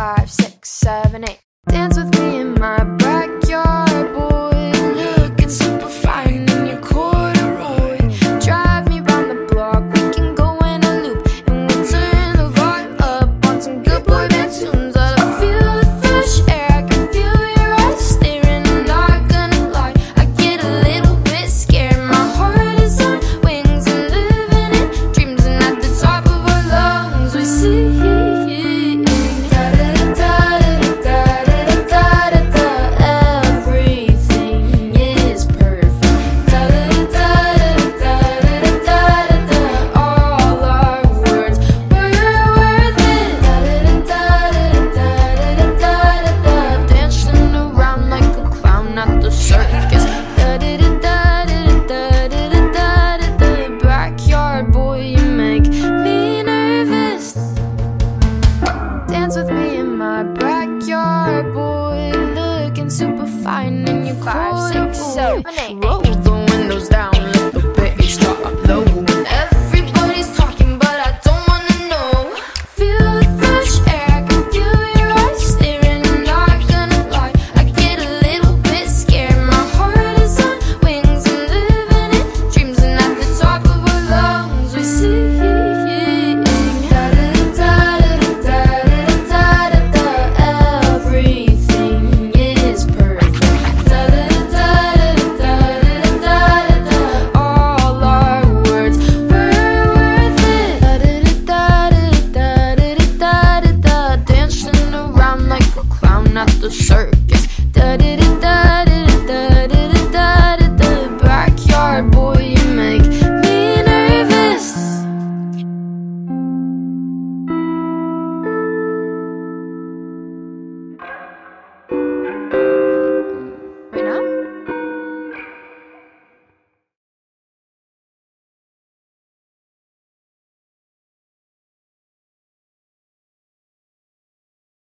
five, six, seven, eight. Dance with me in my breath. circus. Backyard boy, you make me nervous. Dance with me in my backyard boy, looking super fine in your five, six, seven, eight. Roll the windows down.